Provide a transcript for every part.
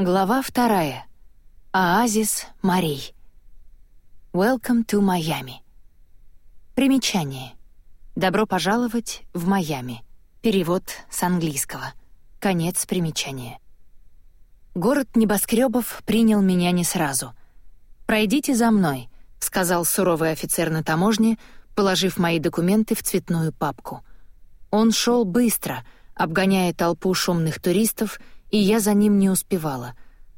Глава вторая. Оазис морей. Welcome to Miami. Примечание. Добро пожаловать в Майами. Перевод с английского. Конец примечания. Город небоскребов принял меня не сразу. «Пройдите за мной», — сказал суровый офицер на таможне, положив мои документы в цветную папку. Он шел быстро, обгоняя толпу шумных туристов — и я за ним не успевала.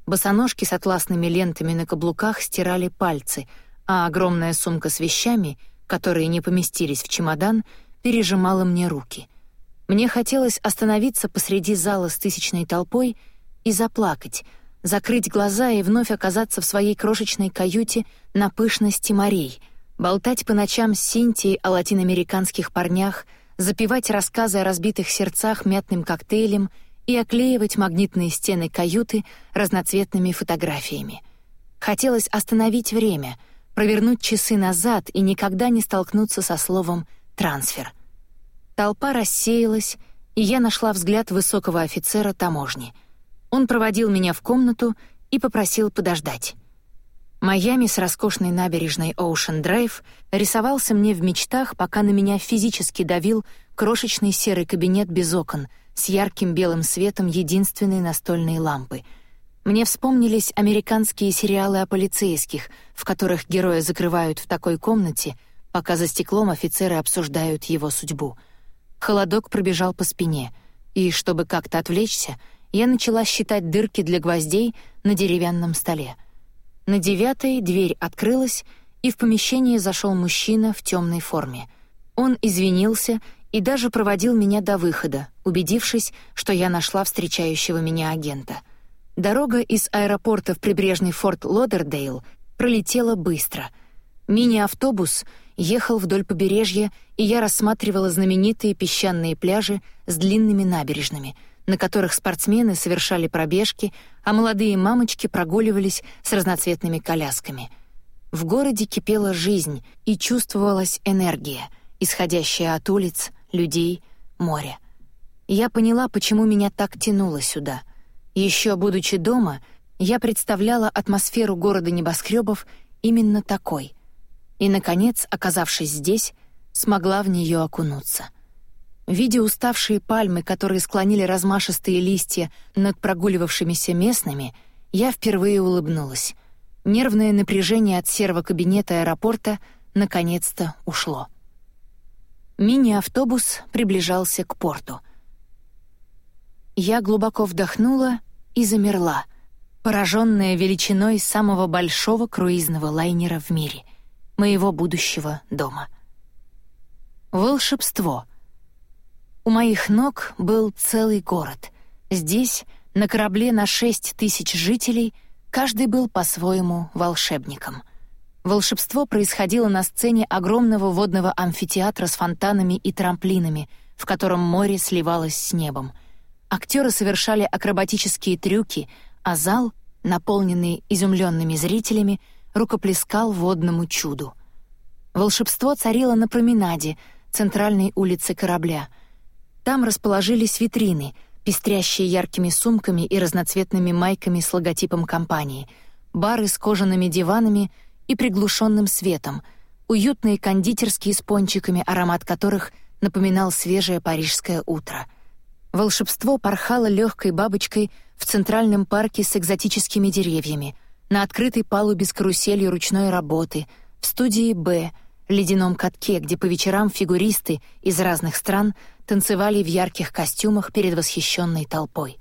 Босоножки с атласными лентами на каблуках стирали пальцы, а огромная сумка с вещами, которые не поместились в чемодан, пережимала мне руки. Мне хотелось остановиться посреди зала с тысячной толпой и заплакать, закрыть глаза и вновь оказаться в своей крошечной каюте на пышности морей, болтать по ночам с Синтией о латиноамериканских парнях, запивать рассказы о разбитых сердцах мятным коктейлем — и оклеивать магнитные стены каюты разноцветными фотографиями. Хотелось остановить время, провернуть часы назад и никогда не столкнуться со словом «трансфер». Толпа рассеялась, и я нашла взгляд высокого офицера таможни. Он проводил меня в комнату и попросил подождать. Майами с роскошной набережной Оушен Драйв рисовался мне в мечтах, пока на меня физически давил крошечный серый кабинет без окон — с ярким белым светом единственной настольной лампы. Мне вспомнились американские сериалы о полицейских, в которых героя закрывают в такой комнате, пока за стеклом офицеры обсуждают его судьбу. Холодок пробежал по спине, и, чтобы как-то отвлечься, я начала считать дырки для гвоздей на деревянном столе. На девятой дверь открылась, и в помещение зашел мужчина в темной форме. Он извинился и даже проводил меня до выхода, убедившись, что я нашла встречающего меня агента. Дорога из аэропорта в прибрежный форт Лодердейл пролетела быстро. Мини-автобус ехал вдоль побережья, и я рассматривала знаменитые песчаные пляжи с длинными набережными, на которых спортсмены совершали пробежки, а молодые мамочки прогуливались с разноцветными колясками. В городе кипела жизнь и чувствовалась энергия, исходящая от улиц, людей, моря. Я поняла, почему меня так тянуло сюда. Еще будучи дома, я представляла атмосферу города небоскребов именно такой. И, наконец, оказавшись здесь, смогла в нее окунуться. Видя уставшие пальмы, которые склонили размашистые листья над прогуливавшимися местными, я впервые улыбнулась. Нервное напряжение от серого кабинета аэропорта наконец-то ушло. Мини-автобус приближался к порту. Я глубоко вдохнула и замерла, пораженная величиной самого большого круизного лайнера в мире, моего будущего дома. Волшебство. У моих ног был целый город. Здесь, на корабле на шесть тысяч жителей, каждый был по-своему волшебником — Волшебство происходило на сцене огромного водного амфитеатра с фонтанами и трамплинами, в котором море сливалось с небом. Актеры совершали акробатические трюки, а зал, наполненный изумленными зрителями, рукоплескал водному чуду. Волшебство царило на променаде, центральной улице корабля. Там расположились витрины, пестрящие яркими сумками и разноцветными майками с логотипом компании, бары с кожаными диванами — и приглушенным светом, уютные кондитерские с пончиками, аромат которых напоминал свежее парижское утро. Волшебство порхало легкой бабочкой в центральном парке с экзотическими деревьями, на открытой палубе с каруселью ручной работы, в студии «Б», ледяном катке, где по вечерам фигуристы из разных стран танцевали в ярких костюмах перед восхищенной толпой.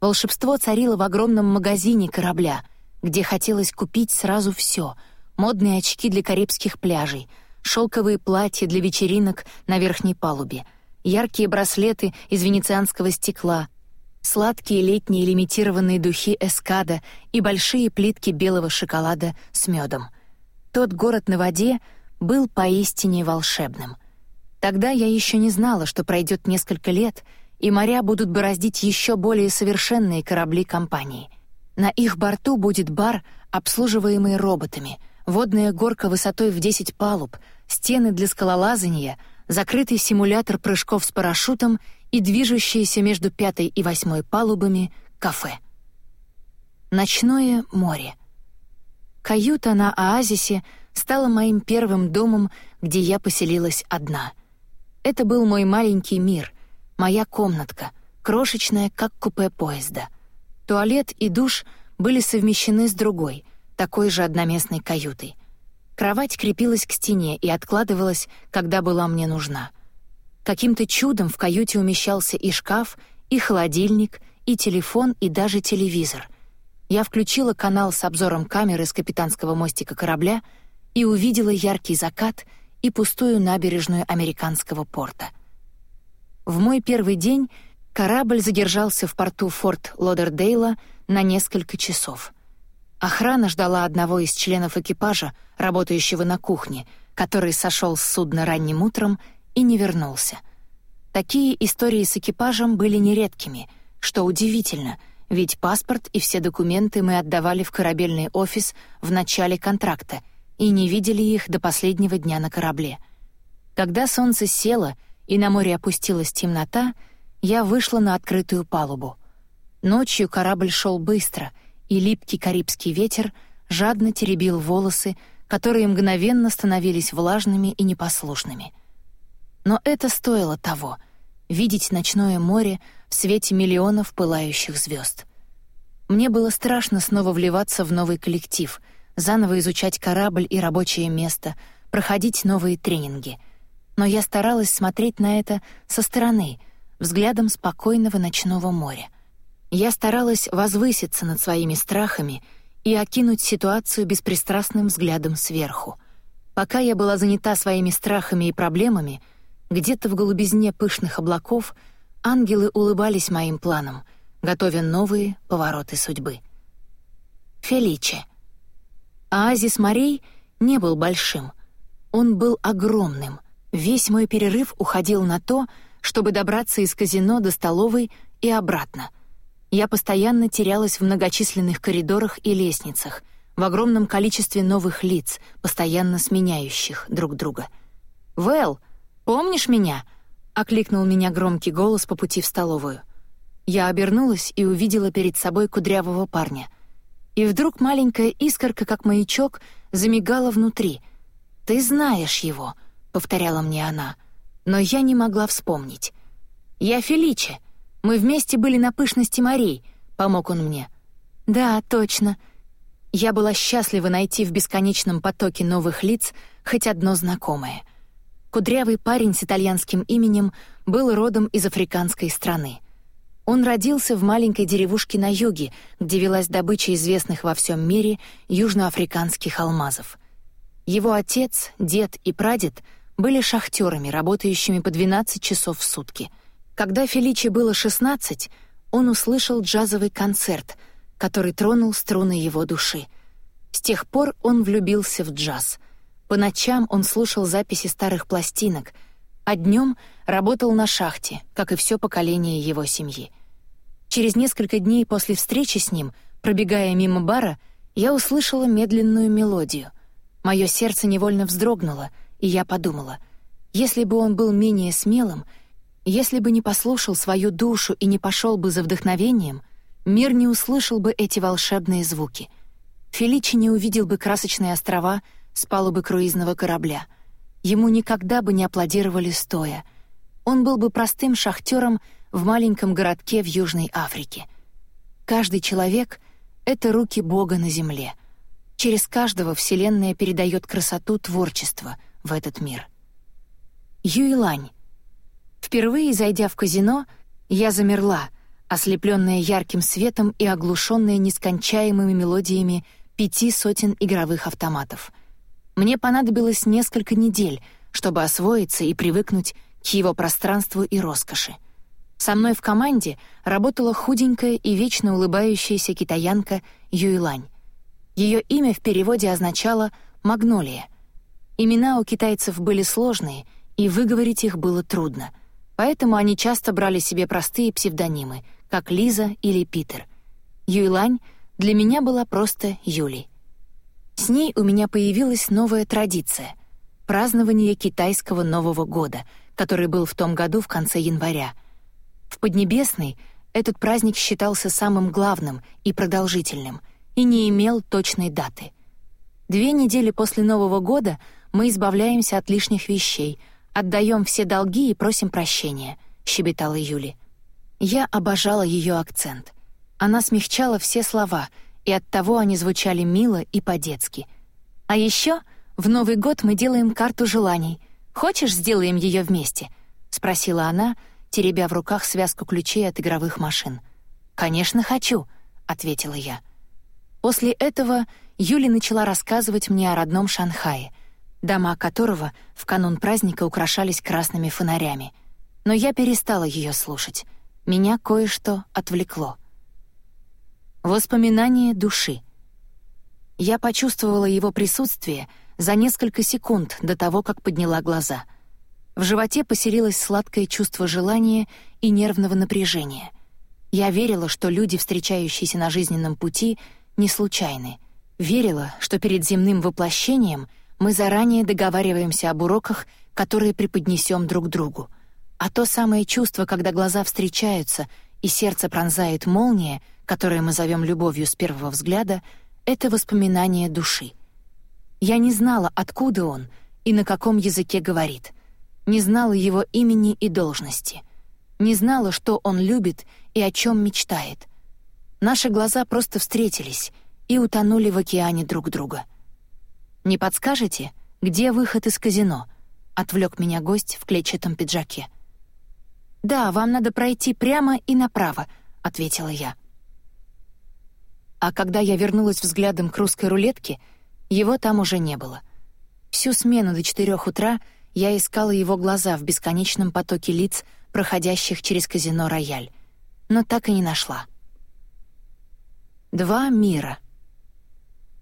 Волшебство царило в огромном магазине корабля — где хотелось купить сразу все: модные очки для карибских пляжей, шелковые платья для вечеринок на верхней палубе, яркие браслеты из венецианского стекла, сладкие летние лимитированные духи эскада и большие плитки белого шоколада с медом. Тот город на воде был поистине волшебным. Тогда я еще не знала, что пройдет несколько лет, и моря будут бороздить еще более совершенные корабли компании. На их борту будет бар, обслуживаемый роботами, водная горка высотой в 10 палуб, стены для скалолазания, закрытый симулятор прыжков с парашютом и движущееся между пятой и восьмой палубами кафе. Ночное море. Каюта на оазисе стала моим первым домом, где я поселилась одна. Это был мой маленький мир, моя комнатка, крошечная, как купе поезда. Туалет и душ были совмещены с другой, такой же одноместной каютой. Кровать крепилась к стене и откладывалась, когда была мне нужна. Каким-то чудом в каюте умещался и шкаф, и холодильник, и телефон, и даже телевизор — я включила канал с обзором камеры с капитанского мостика корабля и увидела яркий закат и пустую набережную американского порта. В мой первый день корабль задержался в порту Форт Лодердейла на несколько часов. Охрана ждала одного из членов экипажа, работающего на кухне, который сошел с судна ранним утром и не вернулся. Такие истории с экипажем были нередкими, что удивительно — ведь паспорт и все документы мы отдавали в корабельный офис в начале контракта и не видели их до последнего дня на корабле. Когда солнце село и на море опустилась темнота, я вышла на открытую палубу. Ночью корабль шел быстро, и липкий карибский ветер жадно теребил волосы, которые мгновенно становились влажными и непослушными. Но это стоило того — видеть ночное море в свете миллионов пылающих звезд. Мне было страшно снова вливаться в новый коллектив, заново изучать корабль и рабочее место, проходить новые тренинги. Но я старалась смотреть на это со стороны, взглядом спокойного ночного моря. Я старалась возвыситься над своими страхами и окинуть ситуацию беспристрастным взглядом сверху. Пока я была занята своими страхами и проблемами, где-то в голубизне пышных облаков — ангелы улыбались моим планам, готовя новые повороты судьбы. Феличе. Оазис морей не был большим. Он был огромным. Весь мой перерыв уходил на то, чтобы добраться из казино до столовой и обратно. Я постоянно терялась в многочисленных коридорах и лестницах, в огромном количестве новых лиц, постоянно сменяющих друг друга. «Вэл, помнишь меня?» окликнул меня громкий голос по пути в столовую. Я обернулась и увидела перед собой кудрявого парня. И вдруг маленькая искорка, как маячок, замигала внутри. «Ты знаешь его», — повторяла мне она, но я не могла вспомнить. «Я Феличе. Мы вместе были на пышности морей», — помог он мне. «Да, точно». Я была счастлива найти в бесконечном потоке новых лиц хоть одно знакомое — Кудрявый парень с итальянским именем был родом из африканской страны. Он родился в маленькой деревушке на юге, где велась добыча известных во всем мире южноафриканских алмазов. Его отец, дед и прадед были шахтерами, работающими по 12 часов в сутки. Когда Феличи было 16, он услышал джазовый концерт, который тронул струны его души. С тех пор он влюбился в джаз — по ночам он слушал записи старых пластинок, а днем работал на шахте, как и все поколение его семьи. Через несколько дней после встречи с ним, пробегая мимо бара, я услышала медленную мелодию. Мое сердце невольно вздрогнуло, и я подумала, если бы он был менее смелым, если бы не послушал свою душу и не пошел бы за вдохновением, мир не услышал бы эти волшебные звуки. Феличи не увидел бы красочные острова — с палубы круизного корабля. Ему никогда бы не аплодировали стоя. Он был бы простым шахтером в маленьком городке в Южной Африке. Каждый человек — это руки Бога на земле. Через каждого Вселенная передает красоту творчества в этот мир. Юйлань. Впервые зайдя в казино, я замерла, ослепленная ярким светом и оглушенная нескончаемыми мелодиями пяти сотен игровых автоматов — мне понадобилось несколько недель, чтобы освоиться и привыкнуть к его пространству и роскоши. Со мной в команде работала худенькая и вечно улыбающаяся китаянка Юйлань. Ее имя в переводе означало «магнолия». Имена у китайцев были сложные, и выговорить их было трудно, поэтому они часто брали себе простые псевдонимы, как Лиза или Питер. Юйлань для меня была просто Юлей. С ней у меня появилась новая традиция — празднование китайского Нового года, который был в том году в конце января. В Поднебесной этот праздник считался самым главным и продолжительным и не имел точной даты. Две недели после Нового года мы избавляемся от лишних вещей, отдаем все долги и просим прощения, щебетала Юли. Я обожала ее акцент. Она смягчала все слова, и оттого они звучали мило и по-детски. А еще в Новый год мы делаем карту желаний. Хочешь, сделаем ее вместе? спросила она, теребя в руках связку ключей от игровых машин. Конечно, хочу, ответила я. После этого Юли начала рассказывать мне о родном Шанхае, дома которого в канун праздника украшались красными фонарями. Но я перестала ее слушать. Меня кое-что отвлекло. Воспоминание души. Я почувствовала его присутствие за несколько секунд до того, как подняла глаза. В животе поселилось сладкое чувство желания и нервного напряжения. Я верила, что люди, встречающиеся на жизненном пути, не случайны. Верила, что перед земным воплощением мы заранее договариваемся об уроках, которые преподнесем друг другу — а то самое чувство, когда глаза встречаются и сердце пронзает молния, которое мы зовем любовью с первого взгляда, это воспоминание души. Я не знала, откуда он и на каком языке говорит. Не знала его имени и должности. Не знала, что он любит и о чем мечтает. Наши глаза просто встретились и утонули в океане друг друга. «Не подскажете, где выход из казино?» — отвлек меня гость в клетчатом пиджаке. «Да, вам надо пройти прямо и направо», — ответила я. А когда я вернулась взглядом к русской рулетке, его там уже не было. Всю смену до четырех утра я искала его глаза в бесконечном потоке лиц, проходящих через казино «Рояль», но так и не нашла. Два мира.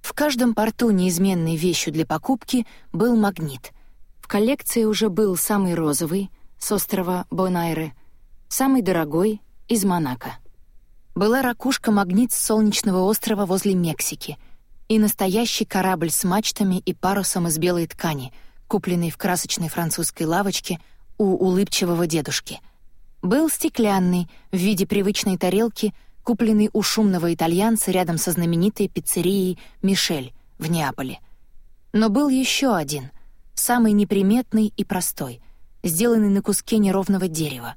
В каждом порту неизменной вещью для покупки был магнит. В коллекции уже был самый розовый — с острова Бонайре, самый дорогой — из Монако. Была ракушка-магнит с солнечного острова возле Мексики и настоящий корабль с мачтами и парусом из белой ткани, купленный в красочной французской лавочке у улыбчивого дедушки. Был стеклянный, в виде привычной тарелки, купленный у шумного итальянца рядом со знаменитой пиццерией «Мишель» в Неаполе. Но был еще один, самый неприметный и простой — сделанный на куске неровного дерева.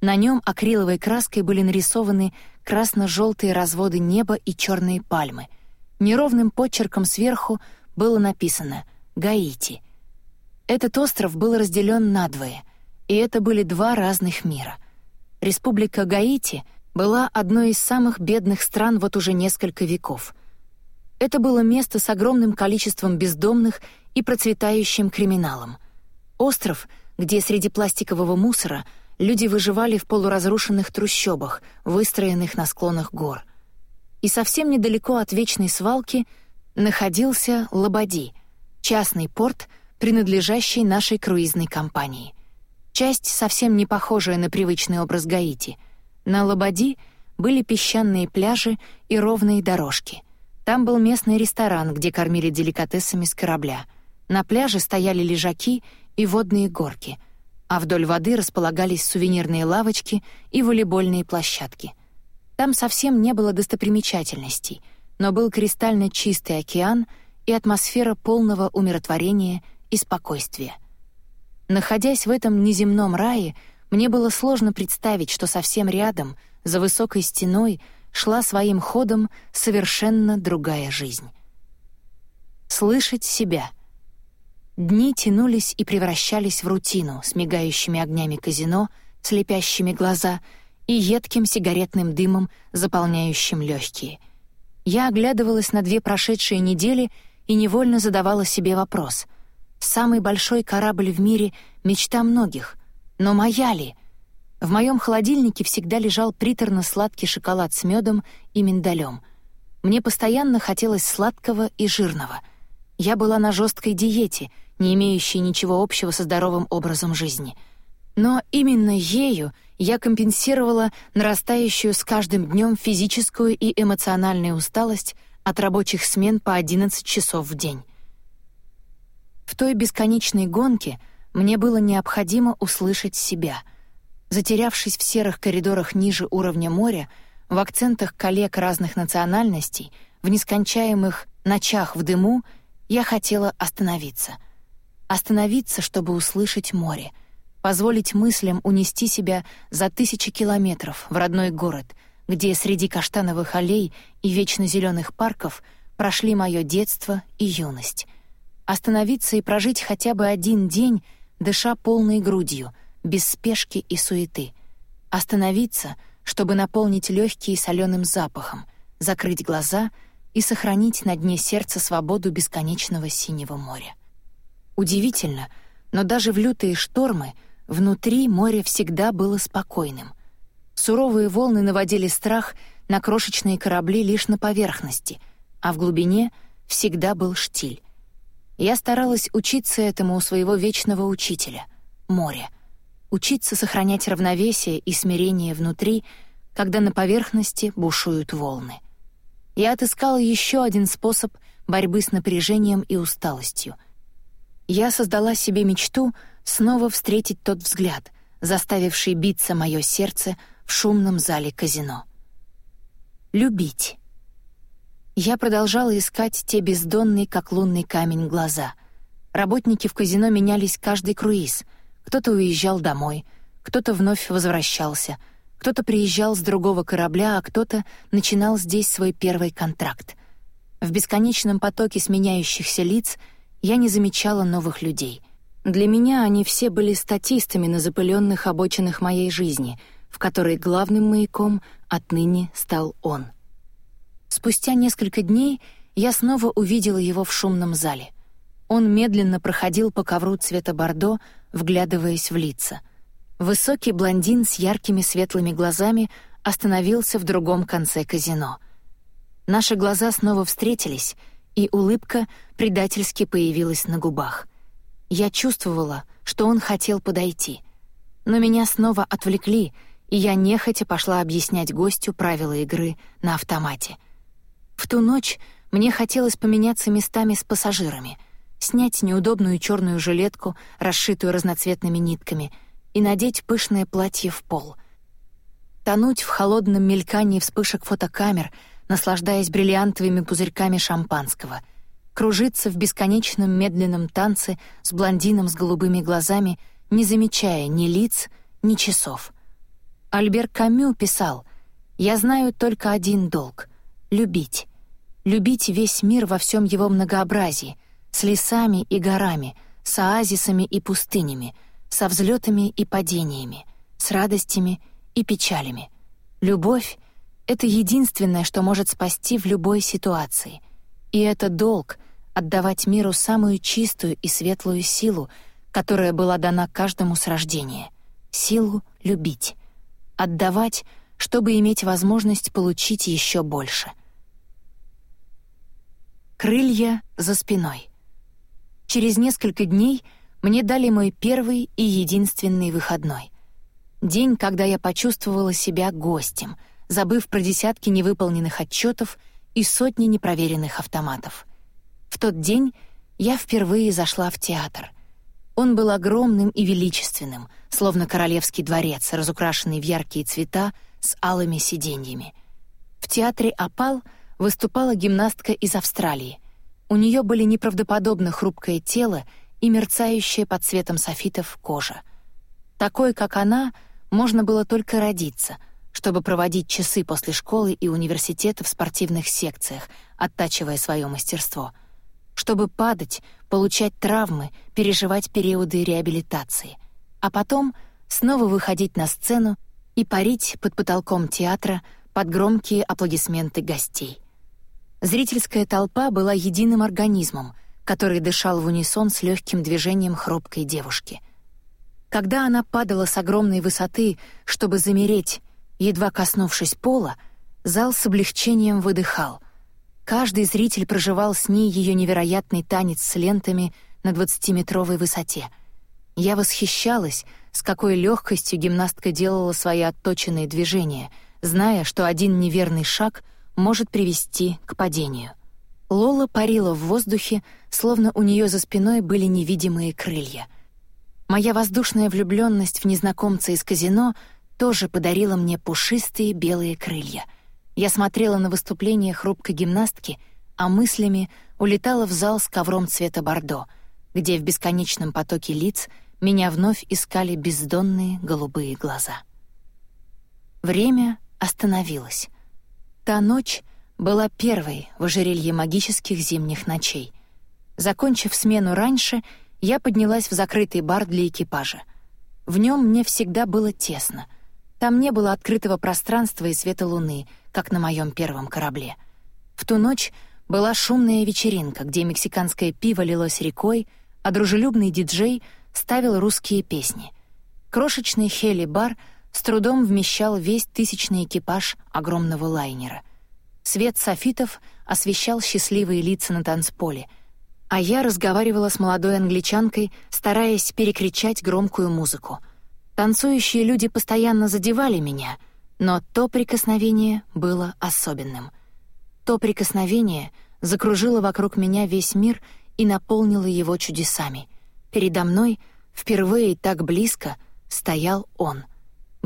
На нем акриловой краской были нарисованы красно-желтые разводы неба и черные пальмы. Неровным почерком сверху было написано «Гаити». Этот остров был разделен надвое, и это были два разных мира. Республика Гаити была одной из самых бедных стран вот уже несколько веков. Это было место с огромным количеством бездомных и процветающим криминалом. Остров — где среди пластикового мусора люди выживали в полуразрушенных трущобах, выстроенных на склонах гор. И совсем недалеко от вечной свалки находился Лабади, частный порт, принадлежащий нашей круизной компании. Часть, совсем не похожая на привычный образ Гаити. На Лабади были песчаные пляжи и ровные дорожки. Там был местный ресторан, где кормили деликатесами с корабля. На пляже стояли лежаки и водные горки, а вдоль воды располагались сувенирные лавочки и волейбольные площадки. Там совсем не было достопримечательностей, но был кристально чистый океан и атмосфера полного умиротворения и спокойствия. Находясь в этом неземном рае, мне было сложно представить, что совсем рядом, за высокой стеной, шла своим ходом совершенно другая жизнь. Слышать себя — Дни тянулись и превращались в рутину с мигающими огнями казино, слепящими глаза и едким сигаретным дымом, заполняющим легкие. Я оглядывалась на две прошедшие недели и невольно задавала себе вопрос. Самый большой корабль в мире — мечта многих. Но моя ли? В моем холодильнике всегда лежал приторно-сладкий шоколад с медом и миндалем. Мне постоянно хотелось сладкого и жирного. Я была на жесткой диете — не имеющей ничего общего со здоровым образом жизни. Но именно ею я компенсировала нарастающую с каждым днем физическую и эмоциональную усталость от рабочих смен по 11 часов в день. В той бесконечной гонке мне было необходимо услышать себя. Затерявшись в серых коридорах ниже уровня моря, в акцентах коллег разных национальностей, в нескончаемых ночах в дыму, я хотела остановиться. Остановиться, чтобы услышать море, позволить мыслям унести себя за тысячи километров в родной город, где среди каштановых аллей и вечно зеленых парков прошли мое детство и юность. Остановиться и прожить хотя бы один день, дыша полной грудью, без спешки и суеты. Остановиться, чтобы наполнить легкие соленым запахом, закрыть глаза и сохранить на дне сердца свободу бесконечного синего моря. Удивительно, но даже в лютые штормы внутри море всегда было спокойным. Суровые волны наводили страх на крошечные корабли лишь на поверхности, а в глубине всегда был штиль. Я старалась учиться этому у своего вечного учителя — моря. Учиться сохранять равновесие и смирение внутри, когда на поверхности бушуют волны. Я отыскала еще один способ борьбы с напряжением и усталостью. Я создала себе мечту снова встретить тот взгляд, заставивший биться мое сердце в шумном зале казино. Любить. Я продолжала искать те бездонные, как лунный камень, глаза. Работники в казино менялись каждый круиз. Кто-то уезжал домой, кто-то вновь возвращался, кто-то приезжал с другого корабля, а кто-то начинал здесь свой первый контракт. В бесконечном потоке сменяющихся лиц я не замечала новых людей. Для меня они все были статистами на запыленных обочинах моей жизни — в которой главным маяком отныне стал он. Спустя несколько дней я снова увидела его в шумном зале. Он медленно проходил по ковру цвета бордо, вглядываясь в лица. Высокий блондин с яркими светлыми глазами остановился в другом конце казино. Наши глаза снова встретились, и улыбка предательски появилась на губах. Я чувствовала, что он хотел подойти. Но меня снова отвлекли — и я нехотя пошла объяснять гостю правила игры на автомате. В ту ночь мне хотелось поменяться местами с пассажирами, снять неудобную черную жилетку, расшитую разноцветными нитками, и надеть пышное платье в пол. Тонуть в холодном мелькании вспышек фотокамер, наслаждаясь бриллиантовыми пузырьками шампанского, кружиться в бесконечном медленном танце с блондином с голубыми глазами, не замечая ни лиц, ни часов — Альбер Камю писал «Я знаю только один долг — любить. Любить весь мир во всем его многообразии, с лесами и горами, с оазисами и пустынями, со взлетами и падениями, с радостями и печалями. Любовь — это единственное, что может спасти в любой ситуации. И это долг — отдавать миру самую чистую и светлую силу, которая была дана каждому с рождения — силу любить отдавать, чтобы иметь возможность получить еще больше. Крылья за спиной. Через несколько дней мне дали мой первый и единственный выходной. День, когда я почувствовала себя гостем, забыв про десятки невыполненных отчетов и сотни непроверенных автоматов. В тот день я впервые зашла в театр — он был огромным и величественным, словно королевский дворец, разукрашенный в яркие цвета с алыми сиденьями. В театре «Опал» выступала гимнастка из Австралии. У нее были неправдоподобно хрупкое тело и мерцающая под цветом софитов кожа. Такой, как она, можно было только родиться, чтобы проводить часы после школы и университета в спортивных секциях, оттачивая свое мастерство — чтобы падать, получать травмы, переживать периоды реабилитации, а потом снова выходить на сцену и парить под потолком театра под громкие аплодисменты гостей. Зрительская толпа была единым организмом, который дышал в унисон с легким движением хрупкой девушки. Когда она падала с огромной высоты, чтобы замереть, едва коснувшись пола, зал с облегчением выдыхал — Каждый зритель проживал с ней ее невероятный танец с лентами на двадцатиметровой высоте. Я восхищалась, с какой легкостью гимнастка делала свои отточенные движения, зная, что один неверный шаг может привести к падению. Лола парила в воздухе, словно у нее за спиной были невидимые крылья. Моя воздушная влюбленность в незнакомца из казино тоже подарила мне пушистые белые крылья. Я смотрела на выступление хрупкой гимнастки, а мыслями улетала в зал с ковром цвета бордо, где в бесконечном потоке лиц меня вновь искали бездонные голубые глаза. Время остановилось. Та ночь была первой в ожерелье магических зимних ночей. Закончив смену раньше, я поднялась в закрытый бар для экипажа. В нем мне всегда было тесно. Там не было открытого пространства и света луны, как на моем первом корабле. В ту ночь была шумная вечеринка, где мексиканское пиво лилось рекой, а дружелюбный диджей ставил русские песни. Крошечный хели-бар с трудом вмещал весь тысячный экипаж огромного лайнера. Свет софитов освещал счастливые лица на танцполе, а я разговаривала с молодой англичанкой, стараясь перекричать громкую музыку. Танцующие люди постоянно задевали меня, но то прикосновение было особенным. То прикосновение закружило вокруг меня весь мир и наполнило его чудесами. Передо мной впервые так близко стоял он,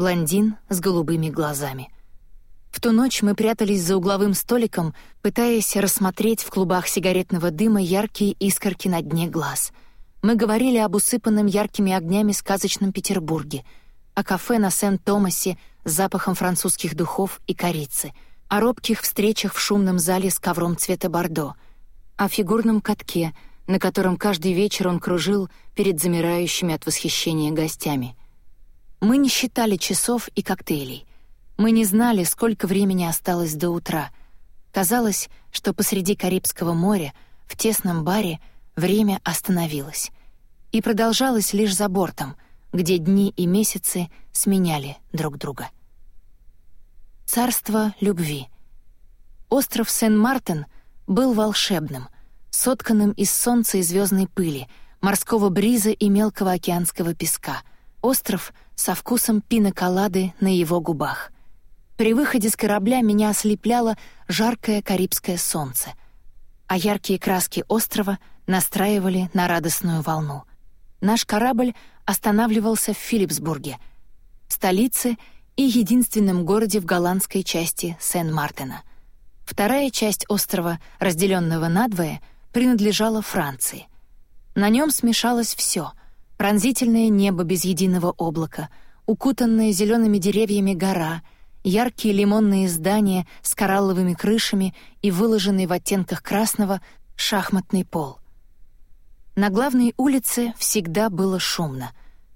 блондин с голубыми глазами — в ту ночь мы прятались за угловым столиком, пытаясь рассмотреть в клубах сигаретного дыма яркие искорки на дне глаз. Мы говорили об усыпанном яркими огнями сказочном Петербурге, о кафе на Сент-Томасе с запахом французских духов и корицы, о робких встречах в шумном зале с ковром цвета бордо, о фигурном катке, на котором каждый вечер он кружил перед замирающими от восхищения гостями. Мы не считали часов и коктейлей — мы не знали, сколько времени осталось до утра. Казалось, что посреди Карибского моря, в тесном баре, время остановилось. И продолжалось лишь за бортом, где дни и месяцы сменяли друг друга. Царство любви. Остров Сен-Мартен был волшебным, сотканным из солнца и звездной пыли, морского бриза и мелкого океанского песка. Остров со вкусом пиноколады на его губах. При выходе с корабля меня ослепляло жаркое карибское солнце, а яркие краски острова настраивали на радостную волну. Наш корабль останавливался в Филипсбурге, столице и единственном городе в голландской части Сен-Мартена. Вторая часть острова, разделенного надвое, принадлежала Франции. На нем смешалось все: пронзительное небо без единого облака, укутанная зелеными деревьями гора — яркие лимонные здания с коралловыми крышами и выложенный в оттенках красного шахматный пол. На главной улице всегда было шумно.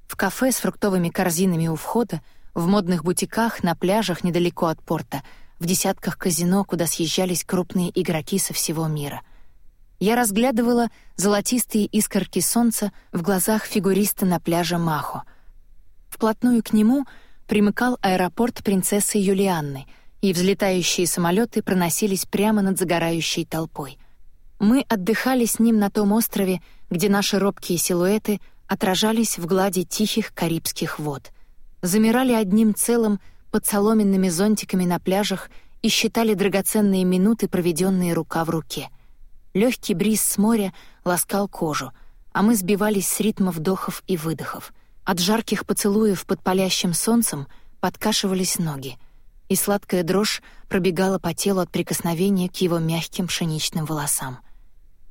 В кафе с фруктовыми корзинами у входа, в модных бутиках, на пляжах недалеко от порта, в десятках казино, куда съезжались крупные игроки со всего мира. Я разглядывала золотистые искорки солнца в глазах фигуриста на пляже Махо. Вплотную к нему — примыкал аэропорт принцессы Юлианны, и взлетающие самолеты проносились прямо над загорающей толпой. Мы отдыхали с ним на том острове, где наши робкие силуэты отражались в глади тихих карибских вод. Замирали одним целым под соломенными зонтиками на пляжах и считали драгоценные минуты, проведенные рука в руке. Легкий бриз с моря ласкал кожу, а мы сбивались с ритма вдохов и выдохов — от жарких поцелуев под палящим солнцем подкашивались ноги, и сладкая дрожь пробегала по телу от прикосновения к его мягким пшеничным волосам.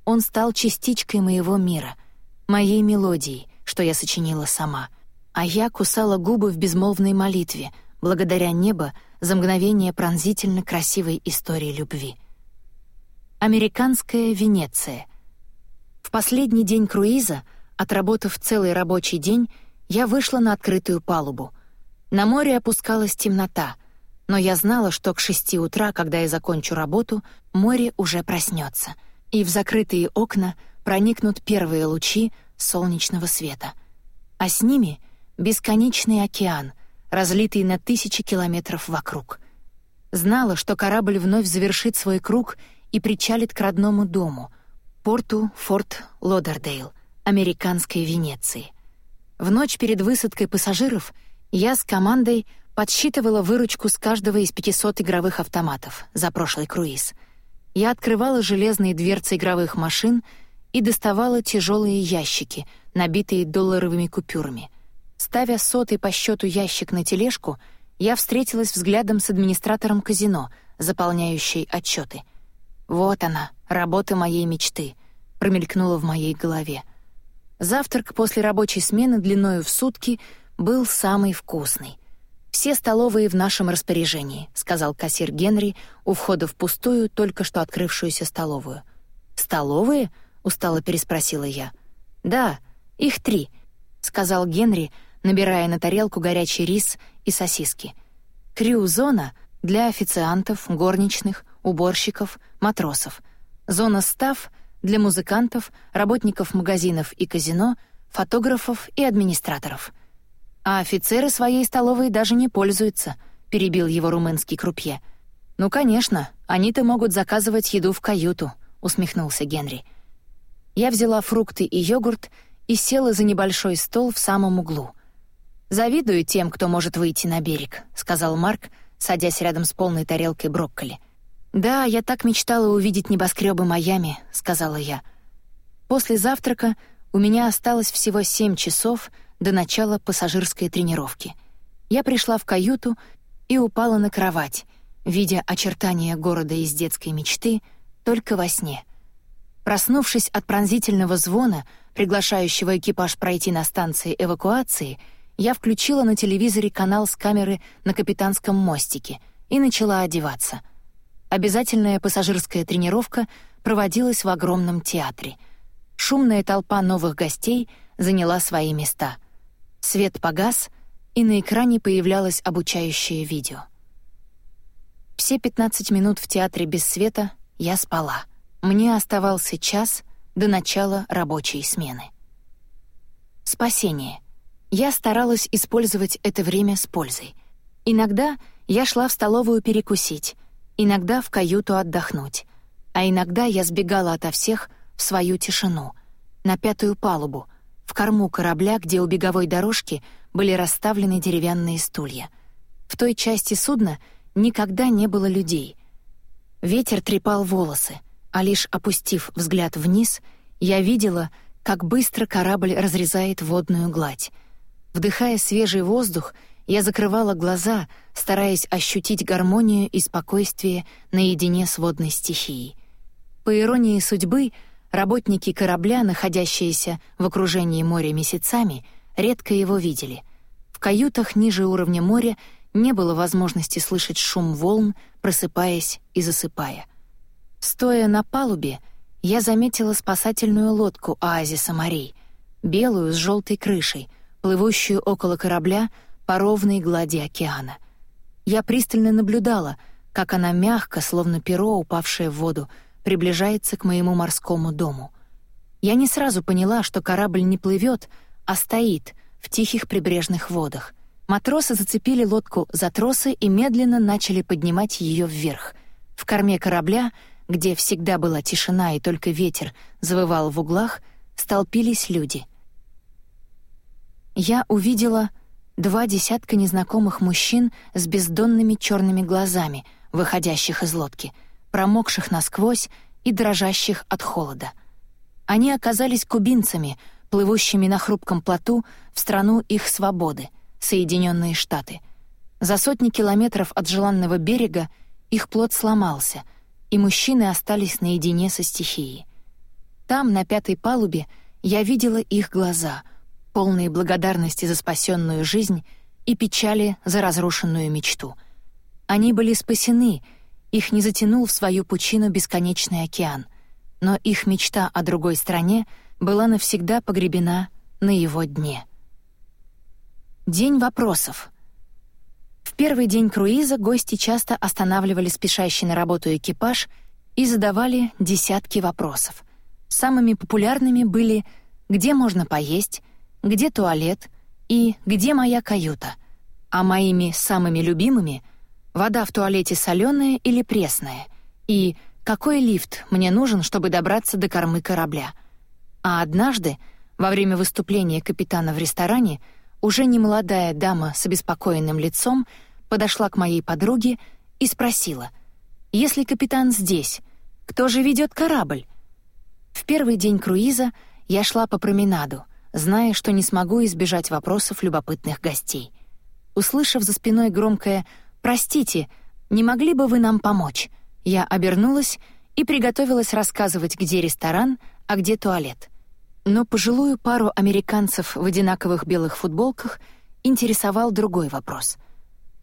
Он стал частичкой моего мира, моей мелодией, что я сочинила сама, а я кусала губы в безмолвной молитве, благодаря небо за мгновение пронзительно красивой истории любви. Американская Венеция. В последний день круиза, отработав целый рабочий день, я вышла на открытую палубу. На море опускалась темнота, но я знала, что к шести утра, когда я закончу работу, море уже проснется, и в закрытые окна проникнут первые лучи солнечного света. А с ними — бесконечный океан, разлитый на тысячи километров вокруг. Знала, что корабль вновь завершит свой круг и причалит к родному дому — порту Форт Лодердейл, американской Венеции. В ночь перед высадкой пассажиров я с командой подсчитывала выручку с каждого из 500 игровых автоматов за прошлый круиз. Я открывала железные дверцы игровых машин и доставала тяжелые ящики, набитые долларовыми купюрами. Ставя сотый по счету ящик на тележку, я встретилась взглядом с администратором казино, заполняющей отчеты. «Вот она, работа моей мечты», — промелькнула в моей голове. Завтрак после рабочей смены длиною в сутки был самый вкусный. «Все столовые в нашем распоряжении», — сказал кассир Генри у входа в пустую, только что открывшуюся столовую. «Столовые?» — устало переспросила я. «Да, их три», — сказал Генри, набирая на тарелку горячий рис и сосиски. «Крю-зона для официантов, горничных, уборщиков, матросов. Зона став для музыкантов, работников магазинов и казино, фотографов и администраторов. А офицеры своей столовой даже не пользуются, перебил его румынский крупье. Ну, конечно, они-то могут заказывать еду в каюту, усмехнулся Генри. Я взяла фрукты и йогурт и села за небольшой стол в самом углу. «Завидую тем, кто может выйти на берег», — сказал Марк, садясь рядом с полной тарелкой брокколи. «Да, я так мечтала увидеть небоскребы Майами», — сказала я. После завтрака у меня осталось всего семь часов до начала пассажирской тренировки. Я пришла в каюту и упала на кровать, видя очертания города из детской мечты только во сне. Проснувшись от пронзительного звона, приглашающего экипаж пройти на станции эвакуации, я включила на телевизоре канал с камеры на капитанском мостике и начала одеваться — Обязательная пассажирская тренировка проводилась в огромном театре. Шумная толпа новых гостей заняла свои места. Свет погас, и на экране появлялось обучающее видео. Все 15 минут в театре без света я спала. Мне оставался час до начала рабочей смены. Спасение. Я старалась использовать это время с пользой. Иногда я шла в столовую перекусить, иногда в каюту отдохнуть, а иногда я сбегала ото всех в свою тишину, на пятую палубу, в корму корабля, где у беговой дорожки были расставлены деревянные стулья. В той части судна никогда не было людей. Ветер трепал волосы, а лишь опустив взгляд вниз, я видела, как быстро корабль разрезает водную гладь. Вдыхая свежий воздух, я закрывала глаза, стараясь ощутить гармонию и спокойствие наедине с водной стихией. По иронии судьбы, работники корабля, находящиеся в окружении моря месяцами, редко его видели. В каютах ниже уровня моря не было возможности слышать шум волн, просыпаясь и засыпая. Стоя на палубе, я заметила спасательную лодку оазиса морей, белую с желтой крышей, плывущую около корабля — по ровной глади океана. Я пристально наблюдала, как она мягко, словно перо, упавшее в воду, приближается к моему морскому дому. Я не сразу поняла, что корабль не плывет, а стоит в тихих прибрежных водах. Матросы зацепили лодку за тросы и медленно начали поднимать ее вверх. В корме корабля, где всегда была тишина и только ветер завывал в углах, столпились люди. Я увидела два десятка незнакомых мужчин с бездонными черными глазами, выходящих из лодки, промокших насквозь и дрожащих от холода. Они оказались кубинцами, плывущими на хрупком плоту в страну их свободы, Соединенные Штаты. За сотни километров от желанного берега их плот сломался, и мужчины остались наедине со стихией. Там, на пятой палубе, я видела их глаза — полные благодарности за спасенную жизнь и печали за разрушенную мечту. Они были спасены, их не затянул в свою пучину бесконечный океан, но их мечта о другой стране была навсегда погребена на его дне. День вопросов. В первый день круиза гости часто останавливали спешащий на работу экипаж и задавали десятки вопросов. Самыми популярными были «Где можно поесть?», где туалет и где моя каюта. А моими самыми любимыми — вода в туалете соленая или пресная, и какой лифт мне нужен, чтобы добраться до кормы корабля. А однажды, во время выступления капитана в ресторане, уже немолодая дама с обеспокоенным лицом подошла к моей подруге и спросила, «Если капитан здесь, кто же ведет корабль?» В первый день круиза я шла по променаду, зная, что не смогу избежать вопросов любопытных гостей. Услышав за спиной громкое «Простите, не могли бы вы нам помочь?», я обернулась и приготовилась рассказывать, где ресторан, а где туалет. Но пожилую пару американцев в одинаковых белых футболках интересовал другой вопрос.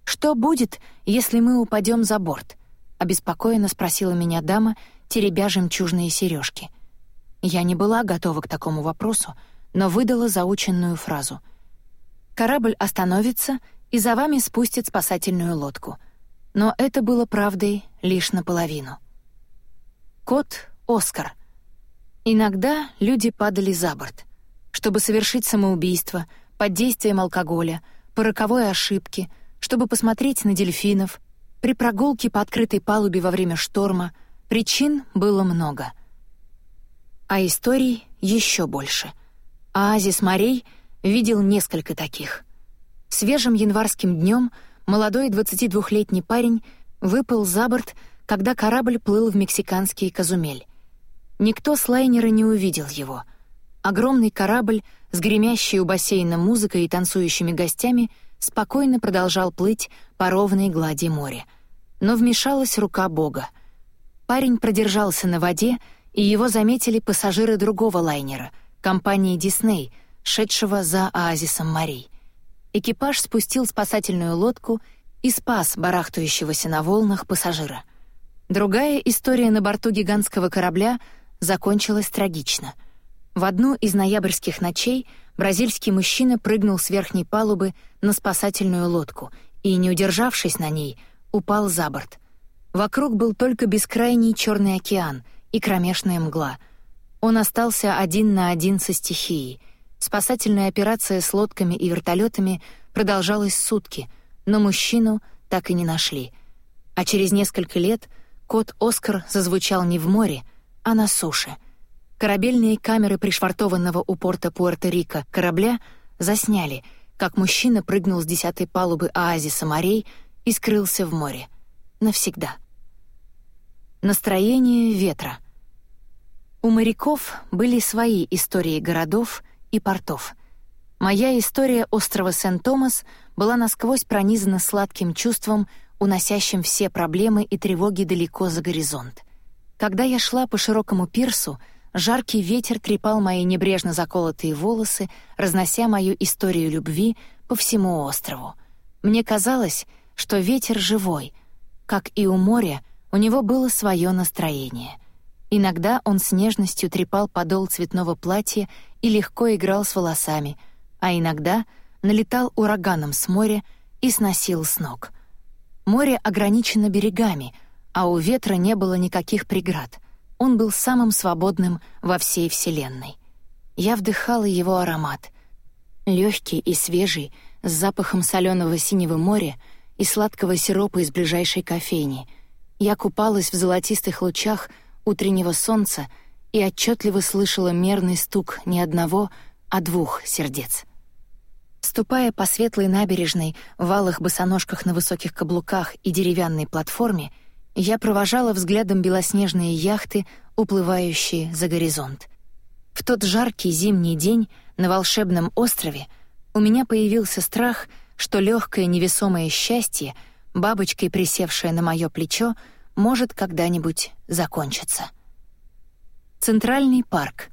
«Что будет, если мы упадем за борт?» — обеспокоенно спросила меня дама, теребя жемчужные сережки. Я не была готова к такому вопросу, но выдала заученную фразу. «Корабль остановится, и за вами спустят спасательную лодку». Но это было правдой лишь наполовину. Кот Оскар. Иногда люди падали за борт, чтобы совершить самоубийство под действием алкоголя, по роковой ошибке, чтобы посмотреть на дельфинов, при прогулке по открытой палубе во время шторма. Причин было много. А историй еще больше. Оазис морей видел несколько таких. Свежим январским днем молодой 22-летний парень выпал за борт — когда корабль плыл в мексиканский Казумель. Никто с лайнера не увидел его. Огромный корабль с гремящей у бассейна музыкой и танцующими гостями спокойно продолжал плыть по ровной глади моря. Но вмешалась рука Бога. Парень продержался на воде, и его заметили пассажиры другого лайнера, компании «Дисней», шедшего за оазисом морей. Экипаж спустил спасательную лодку и спас барахтающегося на волнах пассажира — Другая история на борту гигантского корабля закончилась трагично. В одну из ноябрьских ночей бразильский мужчина прыгнул с верхней палубы на спасательную лодку и, не удержавшись на ней, упал за борт. Вокруг был только бескрайний черный океан и кромешная мгла. Он остался один на один со стихией. Спасательная операция с лодками и вертолетами продолжалась сутки, но мужчину так и не нашли. А через несколько лет — Кот Оскар зазвучал не в море, а на суше. Корабельные камеры пришвартованного у порта Пуэрто-Рико корабля засняли, как мужчина прыгнул с десятой палубы оазиса морей и скрылся в море. Навсегда. Настроение ветра. У моряков были свои истории городов и портов. Моя история острова Сент-Томас была насквозь пронизана сладким чувством уносящим все проблемы и тревоги далеко за горизонт. Когда я шла по широкому пирсу, жаркий ветер трепал мои небрежно заколотые волосы, разнося мою историю любви по всему острову. Мне казалось, что ветер живой. Как и у моря, у него было свое настроение. Иногда он с нежностью трепал подол цветного платья и легко играл с волосами, а иногда налетал ураганом с моря и сносил с ног — Море ограничено берегами, а у ветра не было никаких преград. Он был самым свободным во всей Вселенной. Я вдыхала его аромат. легкий и свежий, с запахом соленого синего моря и сладкого сиропа из ближайшей кофейни. Я купалась в золотистых лучах утреннего солнца и отчетливо слышала мерный стук не одного, а двух сердец. Ступая по светлой набережной, в алых босоножках на высоких каблуках и деревянной платформе, я провожала взглядом белоснежные яхты, уплывающие за горизонт. В тот жаркий зимний день на волшебном острове у меня появился страх, что легкое невесомое счастье, бабочкой присевшее на мое плечо, может когда-нибудь закончиться. Центральный парк.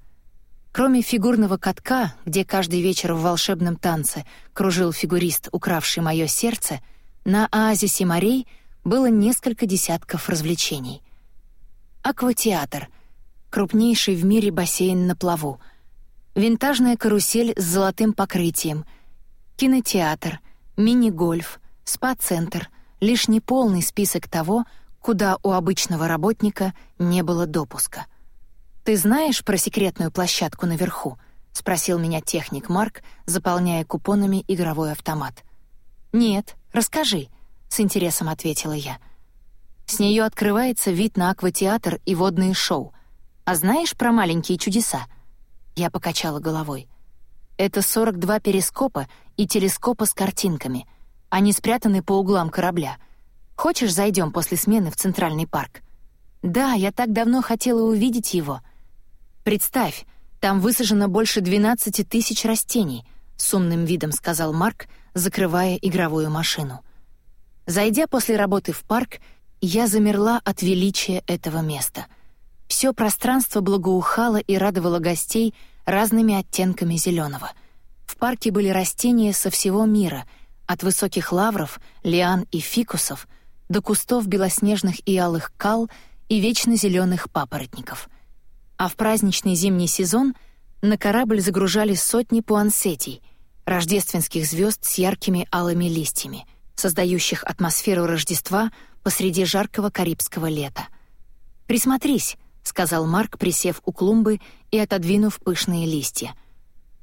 Кроме фигурного катка, где каждый вечер в волшебном танце кружил фигурист, укравший мое сердце, на оазисе морей было несколько десятков развлечений. Акватеатр — крупнейший в мире бассейн на плаву, винтажная карусель с золотым покрытием, кинотеатр, мини-гольф, спа-центр — лишь неполный список того, куда у обычного работника не было допуска — «Ты знаешь про секретную площадку наверху?» — спросил меня техник Марк, заполняя купонами игровой автомат. «Нет, расскажи», — с интересом ответила я. «С нее открывается вид на акватеатр и водные шоу. А знаешь про маленькие чудеса?» Я покачала головой. «Это 42 перископа и телескопа с картинками. Они спрятаны по углам корабля. Хочешь, зайдем после смены в Центральный парк?» «Да, я так давно хотела увидеть его», Представь, там высажено больше 12 тысяч растений, с умным видом сказал Марк, закрывая игровую машину. Зайдя после работы в парк, я замерла от величия этого места. Все пространство благоухало и радовало гостей разными оттенками зеленого. В парке были растения со всего мира, от высоких лавров, лиан и фикусов до кустов белоснежных и алых кал и вечно зеленых папоротников. А в праздничный зимний сезон на корабль загружали сотни пуансетий, рождественских звезд с яркими алыми листьями, создающих атмосферу Рождества посреди жаркого карибского лета. «Присмотрись», — сказал Марк, присев у клумбы и отодвинув пышные листья.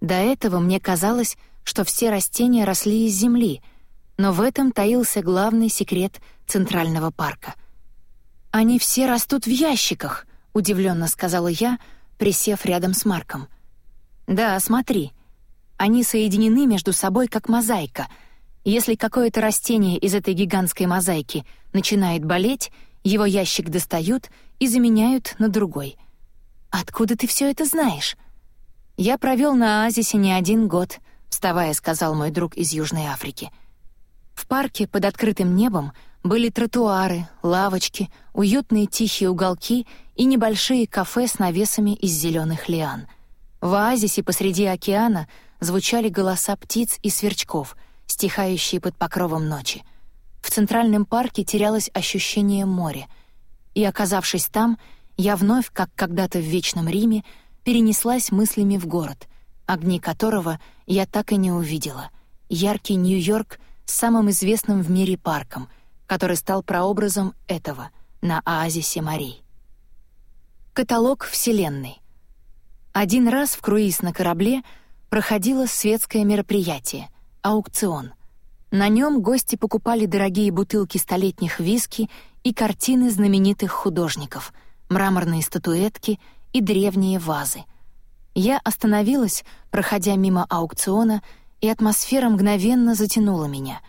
До этого мне казалось, что все растения росли из земли, но в этом таился главный секрет Центрального парка. «Они все растут в ящиках», — удивленно сказала я, присев рядом с Марком. «Да, смотри. Они соединены между собой как мозаика. Если какое-то растение из этой гигантской мозаики начинает болеть, его ящик достают и заменяют на другой. Откуда ты все это знаешь? Я провел на оазисе не один год, вставая, сказал мой друг из Южной Африки. В парке под открытым небом были тротуары, лавочки, уютные тихие уголки и небольшие кафе с навесами из зеленых лиан. В оазисе посреди океана звучали голоса птиц и сверчков, стихающие под покровом ночи. В центральном парке терялось ощущение моря, и, оказавшись там, я вновь, как когда-то в Вечном Риме, перенеслась мыслями в город, огни которого я так и не увидела. Яркий Нью-Йорк самым известным в мире парком, который стал прообразом этого на оазисе морей. Каталог Вселенной. Один раз в круиз на корабле проходило светское мероприятие — аукцион. На нем гости покупали дорогие бутылки столетних виски и картины знаменитых художников — мраморные статуэтки и древние вазы. Я остановилась, проходя мимо аукциона, и атмосфера мгновенно затянула меня.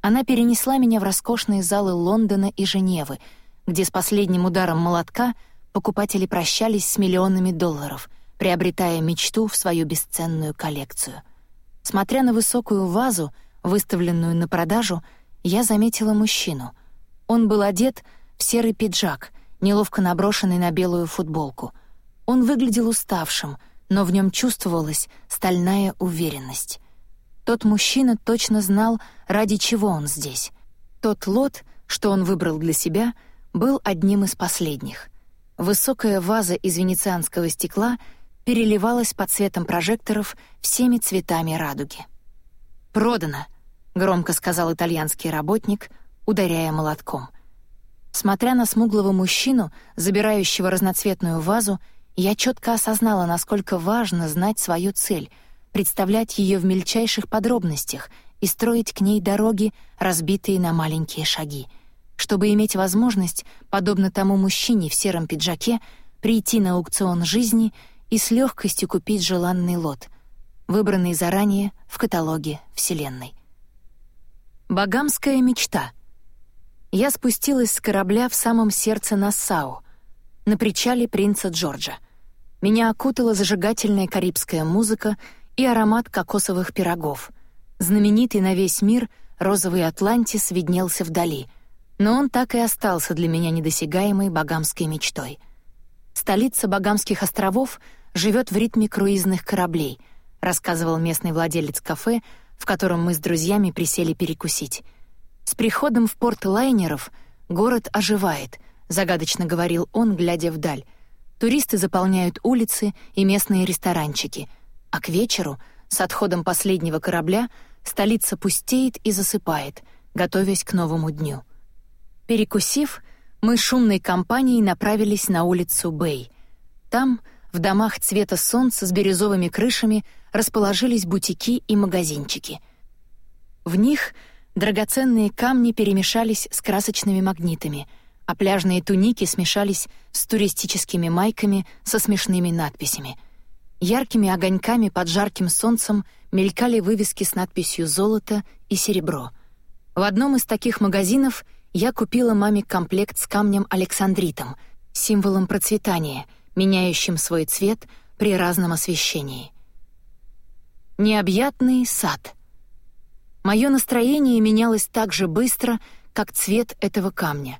Она перенесла меня в роскошные залы Лондона и Женевы, где с последним ударом молотка покупатели прощались с миллионами долларов, приобретая мечту в свою бесценную коллекцию. Смотря на высокую вазу, выставленную на продажу, я заметила мужчину. Он был одет в серый пиджак — неловко наброшенный на белую футболку. Он выглядел уставшим, но в нем чувствовалась стальная уверенность. Тот мужчина точно знал, ради чего он здесь. Тот лот, что он выбрал для себя, был одним из последних. Высокая ваза из венецианского стекла переливалась под светом прожекторов всеми цветами радуги. «Продано!» — громко сказал итальянский работник, ударяя молотком. Смотря на смуглого мужчину, забирающего разноцветную вазу, я четко осознала, насколько важно знать свою цель, представлять ее в мельчайших подробностях и строить к ней дороги, разбитые на маленькие шаги, чтобы иметь возможность, подобно тому мужчине в сером пиджаке, прийти на аукцион жизни и с легкостью купить желанный лот, выбранный заранее в каталоге Вселенной. Багамская мечта — я спустилась с корабля в самом сердце Нассау, на причале принца Джорджа. Меня окутала зажигательная карибская музыка и аромат кокосовых пирогов. Знаменитый на весь мир розовый Атлантис виднелся вдали, но он так и остался для меня недосягаемой багамской мечтой. Столица Багамских островов живет в ритме круизных кораблей, рассказывал местный владелец кафе, в котором мы с друзьями присели перекусить. С приходом в порт лайнеров город оживает, загадочно говорил он, глядя вдаль. Туристы заполняют улицы и местные ресторанчики, а к вечеру, с отходом последнего корабля, столица пустеет и засыпает, готовясь к новому дню. Перекусив, мы шумной компанией направились на улицу Бэй. Там, в домах цвета солнца с бирюзовыми крышами, расположились бутики и магазинчики. В них — Драгоценные камни перемешались с красочными магнитами, а пляжные туники смешались с туристическими майками со смешными надписями. Яркими огоньками под жарким солнцем мелькали вывески с надписью «Золото» и «Серебро». В одном из таких магазинов я купила маме комплект с камнем Александритом, символом процветания, меняющим свой цвет при разном освещении. Необъятный сад. Мое настроение менялось так же быстро, как цвет этого камня.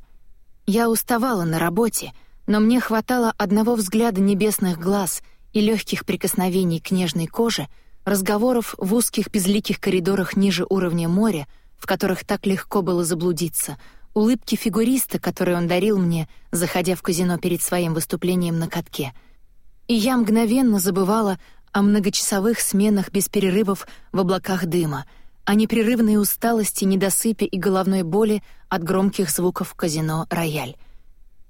Я уставала на работе, но мне хватало одного взгляда небесных глаз и легких прикосновений к нежной коже, разговоров в узких безликих коридорах ниже уровня моря, в которых так легко было заблудиться, улыбки фигуриста, которые он дарил мне, заходя в казино перед своим выступлением на катке. И я мгновенно забывала о многочасовых сменах без перерывов в облаках дыма, о непрерывной усталости, недосыпе и головной боли от громких звуков казино «Рояль».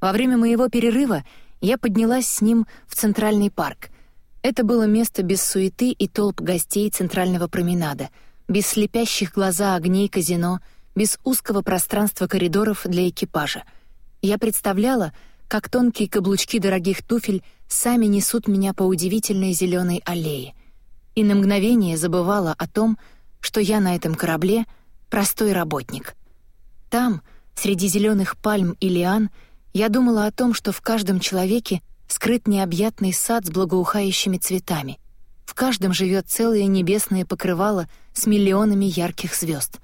Во время моего перерыва я поднялась с ним в Центральный парк. Это было место без суеты и толп гостей Центрального променада, без слепящих глаза огней казино — без узкого пространства коридоров для экипажа. Я представляла, как тонкие каблучки дорогих туфель сами несут меня по удивительной зеленой аллее. И на мгновение забывала о том, что я на этом корабле — простой работник. Там, среди зеленых пальм и лиан, я думала о том, что в каждом человеке скрыт необъятный сад с благоухающими цветами. В каждом живет целое небесное покрывало с миллионами ярких звезд.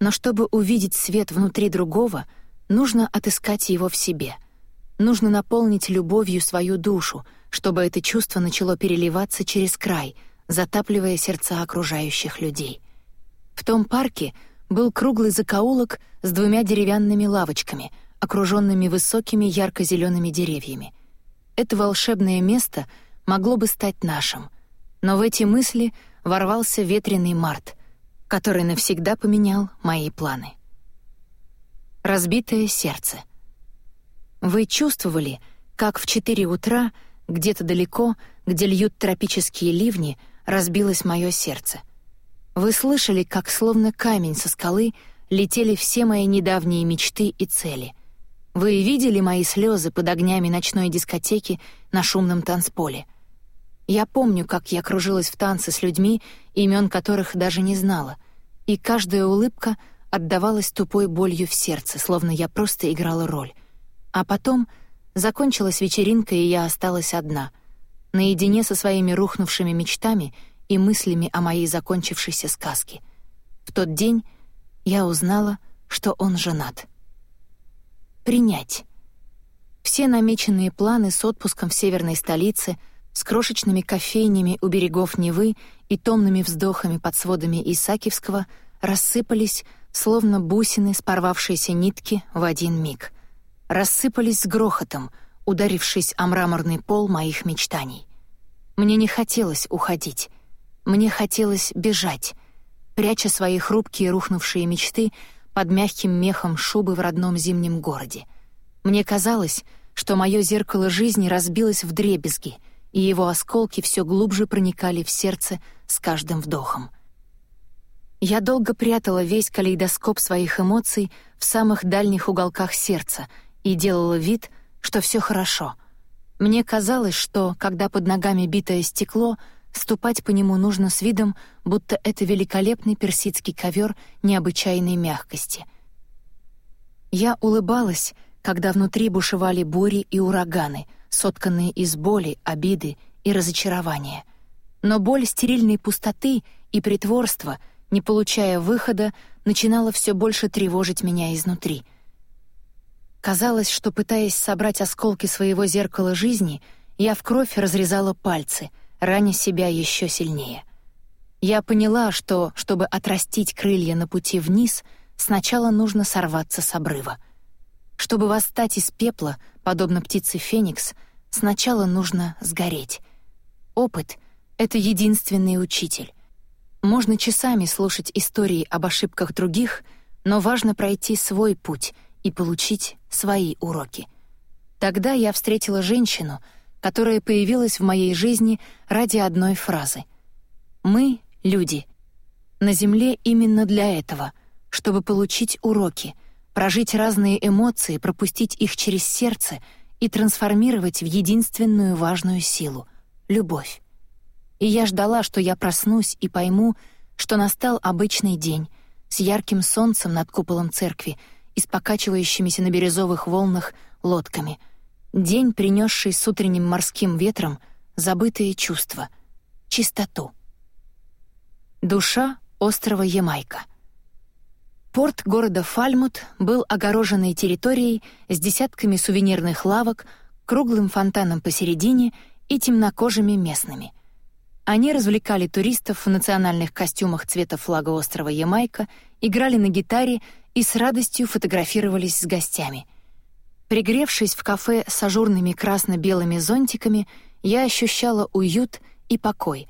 Но чтобы увидеть свет внутри другого, нужно отыскать его в себе. Нужно наполнить любовью свою душу, чтобы это чувство начало переливаться через край, затапливая сердца окружающих людей. В том парке был круглый закоулок с двумя деревянными лавочками, окруженными высокими ярко-зелеными деревьями. Это волшебное место могло бы стать нашим, но в эти мысли ворвался ветреный март — который навсегда поменял мои планы. Разбитое сердце. Вы чувствовали, как в четыре утра, где-то далеко, где льют тропические ливни, разбилось мое сердце. Вы слышали, как словно камень со скалы летели все мои недавние мечты и цели. Вы видели мои слезы под огнями ночной дискотеки на шумном танцполе. Я помню, как я кружилась в танце с людьми, имен которых даже не знала, и каждая улыбка отдавалась тупой болью в сердце, словно я просто играла роль. А потом закончилась вечеринка, и я осталась одна, наедине со своими рухнувшими мечтами и мыслями о моей закончившейся сказке. В тот день я узнала, что он женат. Принять. Все намеченные планы с отпуском в северной столице, с крошечными кофейнями у берегов Невы и томными вздохами под сводами Исакивского рассыпались, словно бусины с порвавшейся нитки в один миг. Рассыпались с грохотом, ударившись о мраморный пол моих мечтаний. Мне не хотелось уходить. Мне хотелось бежать, пряча свои хрупкие рухнувшие мечты под мягким мехом шубы в родном зимнем городе. Мне казалось, что мое зеркало жизни разбилось в дребезги — и его осколки все глубже проникали в сердце с каждым вдохом. Я долго прятала весь калейдоскоп своих эмоций в самых дальних уголках сердца и делала вид, что все хорошо. Мне казалось, что, когда под ногами битое стекло, ступать по нему нужно с видом, будто это великолепный персидский ковер необычайной мягкости. Я улыбалась, когда внутри бушевали бури и ураганы — сотканные из боли, обиды и разочарования. Но боль стерильной пустоты и притворства, не получая выхода, начинала все больше тревожить меня изнутри. Казалось, что, пытаясь собрать осколки своего зеркала жизни, я в кровь разрезала пальцы, раня себя еще сильнее. Я поняла, что, чтобы отрастить крылья на пути вниз, сначала нужно сорваться с обрыва. Чтобы восстать из пепла, подобно птице Феникс, сначала нужно сгореть. Опыт — это единственный учитель. Можно часами слушать истории об ошибках других, но важно пройти свой путь и получить свои уроки. Тогда я встретила женщину, которая появилась в моей жизни ради одной фразы. «Мы — люди. На Земле именно для этого, чтобы получить уроки, прожить разные эмоции, пропустить их через сердце — и трансформировать в единственную важную силу — любовь. И я ждала, что я проснусь и пойму, что настал обычный день с ярким солнцем над куполом церкви и с покачивающимися на бирюзовых волнах лодками. День, принесший с утренним морским ветром забытые чувства, чистоту. Душа острова Ямайка. Порт города Фальмут был огороженной территорией с десятками сувенирных лавок, круглым фонтаном посередине и темнокожими местными. Они развлекали туристов в национальных костюмах цвета флага острова Ямайка, играли на гитаре и с радостью фотографировались с гостями. Пригревшись в кафе с ажурными красно-белыми зонтиками, я ощущала уют и покой,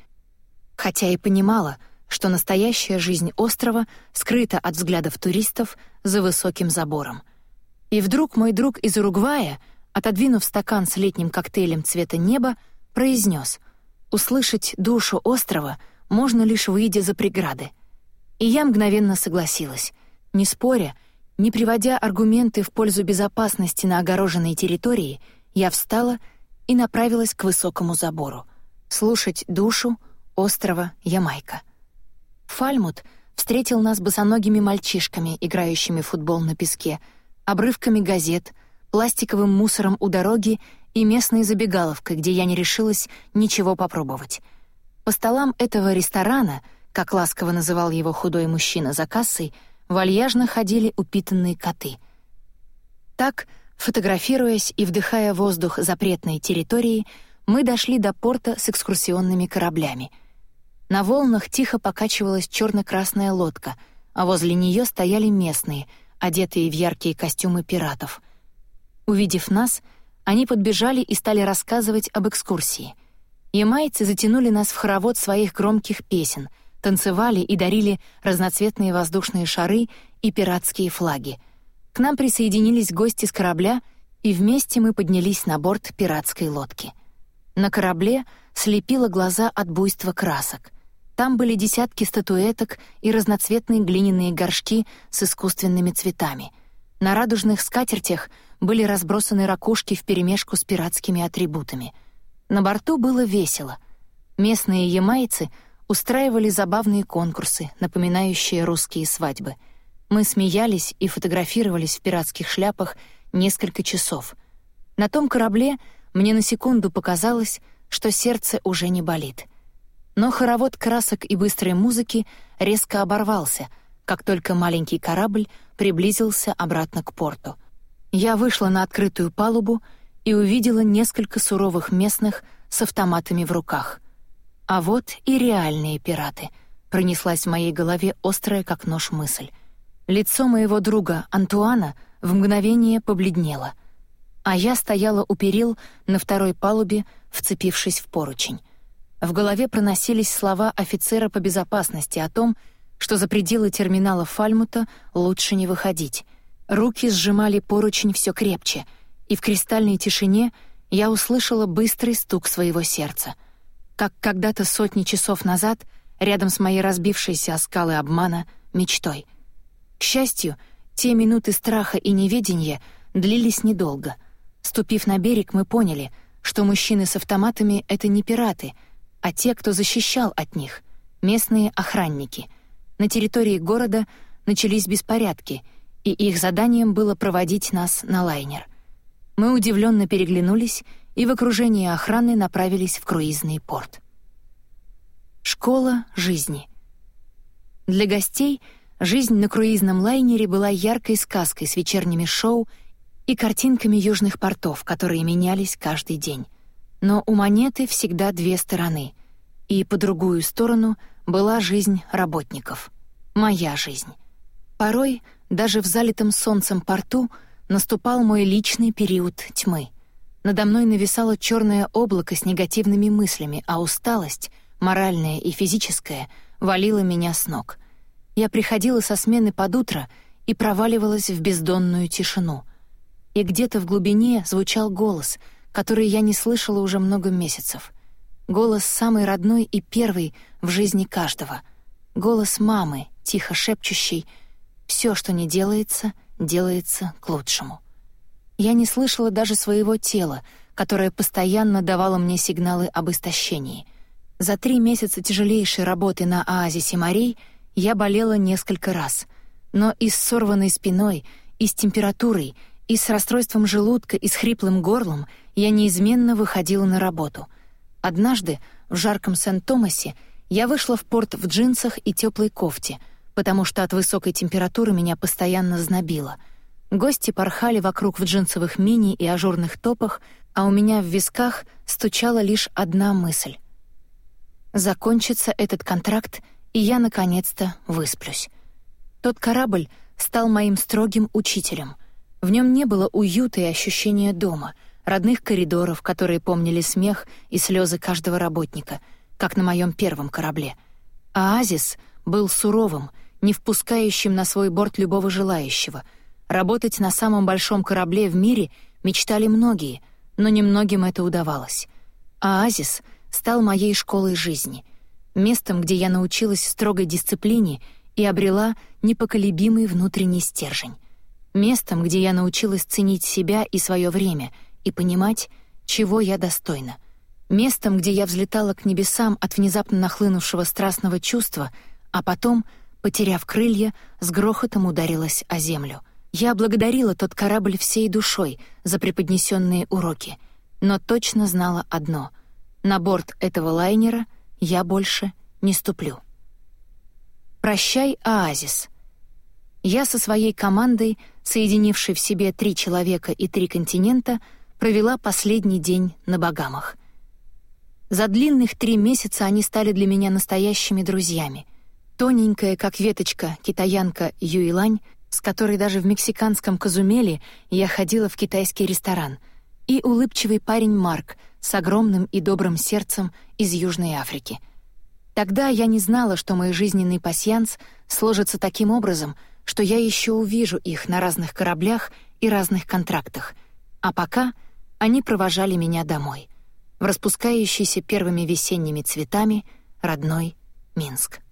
хотя и понимала, что настоящая жизнь острова скрыта от взглядов туристов за высоким забором. И вдруг мой друг из Уругвая, отодвинув стакан с летним коктейлем цвета неба, произнес: «Услышать душу острова можно лишь выйдя за преграды». И я мгновенно согласилась, не споря, не приводя аргументы в пользу безопасности на огороженной территории, я встала и направилась к высокому забору, слушать душу острова Ямайка. Фальмут встретил нас босоногими мальчишками, играющими в футбол на песке, обрывками газет, пластиковым мусором у дороги и местной забегаловкой, где я не решилась ничего попробовать. По столам этого ресторана, как ласково называл его худой мужчина за кассой, вальяжно ходили упитанные коты. Так, фотографируясь и вдыхая воздух запретной территории, мы дошли до порта с экскурсионными кораблями. На волнах тихо покачивалась черно-красная лодка, а возле нее стояли местные, одетые в яркие костюмы пиратов. Увидев нас, они подбежали и стали рассказывать об экскурсии. Ямайцы затянули нас в хоровод своих громких песен — танцевали и дарили разноцветные воздушные шары и пиратские флаги. К нам присоединились гости с корабля, и вместе мы поднялись на борт пиратской лодки. На корабле слепило глаза от буйства красок. Там были десятки статуэток и разноцветные глиняные горшки с искусственными цветами. На радужных скатертях были разбросаны ракушки вперемешку с пиратскими атрибутами. На борту было весело. Местные ямайцы — устраивали забавные конкурсы, напоминающие русские свадьбы. Мы смеялись и фотографировались в пиратских шляпах несколько часов. На том корабле мне на секунду показалось, что сердце уже не болит. Но хоровод красок и быстрой музыки резко оборвался, как только маленький корабль приблизился обратно к порту. Я вышла на открытую палубу и увидела несколько суровых местных с автоматами в руках. А вот и реальные пираты. Пронеслась в моей голове острая, как нож, мысль. Лицо моего друга Антуана в мгновение побледнело, а я стояла у перил на второй палубе, вцепившись в поручень. В голове проносились слова офицера по безопасности о том, что за пределы терминала Фальмута лучше не выходить. Руки сжимали поручень все крепче, и в кристальной тишине я услышала быстрый стук своего сердца — как когда-то сотни часов назад рядом с моей разбившейся о скалы обмана мечтой. К счастью, те минуты страха и неведения длились недолго. Ступив на берег, мы поняли, что мужчины с автоматами — это не пираты, а те, кто защищал от них, местные охранники. На территории города начались беспорядки, и их заданием было проводить нас на лайнер. Мы удивленно переглянулись и в окружении охраны направились в круизный порт. Школа жизни. Для гостей жизнь на круизном лайнере была яркой сказкой с вечерними шоу и картинками южных портов, которые менялись каждый день. Но у монеты всегда две стороны, и по другую сторону была жизнь работников. Моя жизнь. Порой, даже в залитом солнцем порту, наступал мой личный период тьмы. Надо мной нависало черное облако с негативными мыслями, а усталость, моральная и физическая, валила меня с ног. Я приходила со смены под утро и проваливалась в бездонную тишину. И где-то в глубине звучал голос, который я не слышала уже много месяцев. Голос самый родной и первый в жизни каждого. Голос мамы, тихо шепчущий «Все, что не делается, делается к лучшему». Я не слышала даже своего тела, которое постоянно давало мне сигналы об истощении. За три месяца тяжелейшей работы на оазисе морей я болела несколько раз, но и с сорванной спиной, и с температурой, и с расстройством желудка и с хриплым горлом я неизменно выходила на работу. Однажды в жарком Сент-Томасе я вышла в порт в джинсах и теплой кофте, потому что от высокой температуры меня постоянно знобило. Гости порхали вокруг в джинсовых мини и ажурных топах, а у меня в висках стучала лишь одна мысль. Закончится этот контракт, и я наконец-то высплюсь. Тот корабль стал моим строгим учителем. В нем не было уюта и ощущения дома, родных коридоров, которые помнили смех и слезы каждого работника, как на моем первом корабле. А Азис был суровым, не впускающим на свой борт любого желающего. Работать на самом большом корабле в мире мечтали многие — но немногим это удавалось. Оазис стал моей школой жизни, местом, где я научилась строгой дисциплине и обрела непоколебимый внутренний стержень. Местом, где я научилась ценить себя и свое время и понимать, чего я достойна. Местом, где я взлетала к небесам от внезапно нахлынувшего страстного чувства, а потом, потеряв крылья, с грохотом ударилась о землю — я благодарила тот корабль всей душой за преподнесенные уроки, но точно знала одно — на борт этого лайнера я больше не ступлю. «Прощай, Оазис». Я со своей командой, соединившей в себе три человека и три континента, провела последний день на Багамах. За длинных три месяца они стали для меня настоящими друзьями. Тоненькая, как веточка, китаянка Юйлань — с которой даже в мексиканском Казумеле я ходила в китайский ресторан, и улыбчивый парень Марк с огромным и добрым сердцем из Южной Африки. Тогда я не знала, что мой жизненный пасьянс сложится таким образом, что я еще увижу их на разных кораблях и разных контрактах, а пока они провожали меня домой, в распускающийся первыми весенними цветами родной Минск.